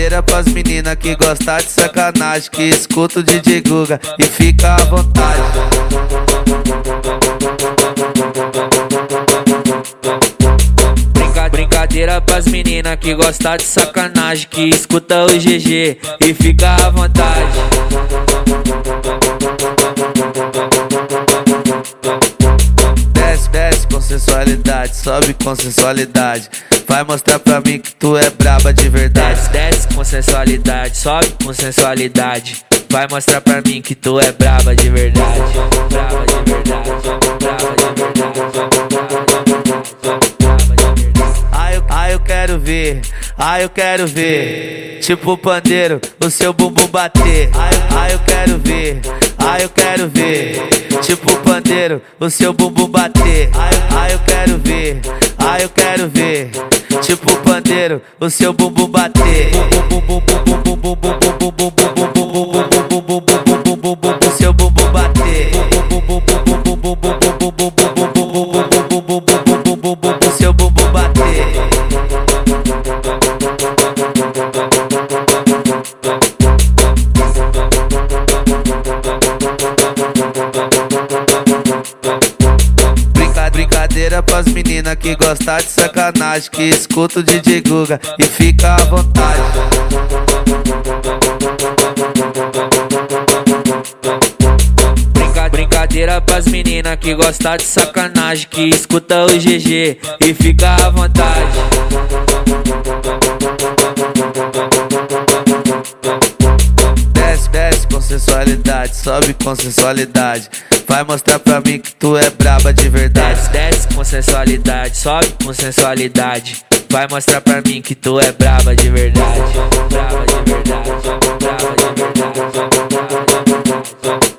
brincadeira pras meninas que gostam de sacanagem. Que escuta o DJ Guga e fica à vontade. Brinca- Brincadeira pras meninas que gostam de sacanagem. Que escuta o GG e fica à vontade. Desce, desce com sensualidade, sobe com sensualidade. Vai mostrar pra mim que tu é braba de verdade. Desce, desce com sensualidade, sobe com sensualidade. Vai mostrar pra mim que tu é braba de verdade. Braba de verdade, braba de. Ah eu, ah, eu quero ver, ah, eu quero ver. Tipo pandeiro, o seu bumbum bater. Ah eu, ah, eu quero ver, ah, eu quero ver. Tipo pandeiro, o seu bumbum bater. Ah eu, ah, eu quero ver, ah, eu quero ver tipo pandeiro, o seu bumbum bater. O seu bumbum bater. O seu bumbum bater. Brincadeira pras meninas que gostam de sacanagem. Que escuta o DJ Guga e fica à vontade. Brinca- Brincadeira pras meninas que gostam de sacanagem. Que escuta o GG e fica à vontade. Desce, desce com sensualidade, sobe com sensualidade. Vai mostrar pra mim que tu é braba de verdade. Desce, desce com sensualidade, sobe com sensualidade. Vai mostrar pra mim que tu é braba de verdade. Braba de verdade,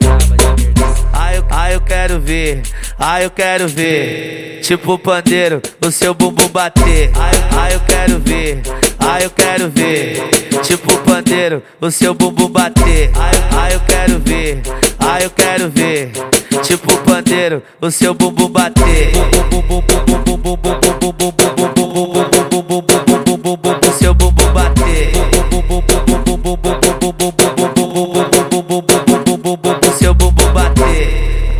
braba de. Ah eu, ah, eu quero ver, ah, eu quero ver. Tipo pandeiro, o seu bumbum bater. Ah eu, ah, eu quero ver, ah, eu quero ver. Tipo pandeiro, o seu bumbum bater. Ah eu, ah, eu quero ver, ah, eu quero ver tipo pandeiro, o seu bumbum bater. O seu bumbum bater. O seu bumbum bater.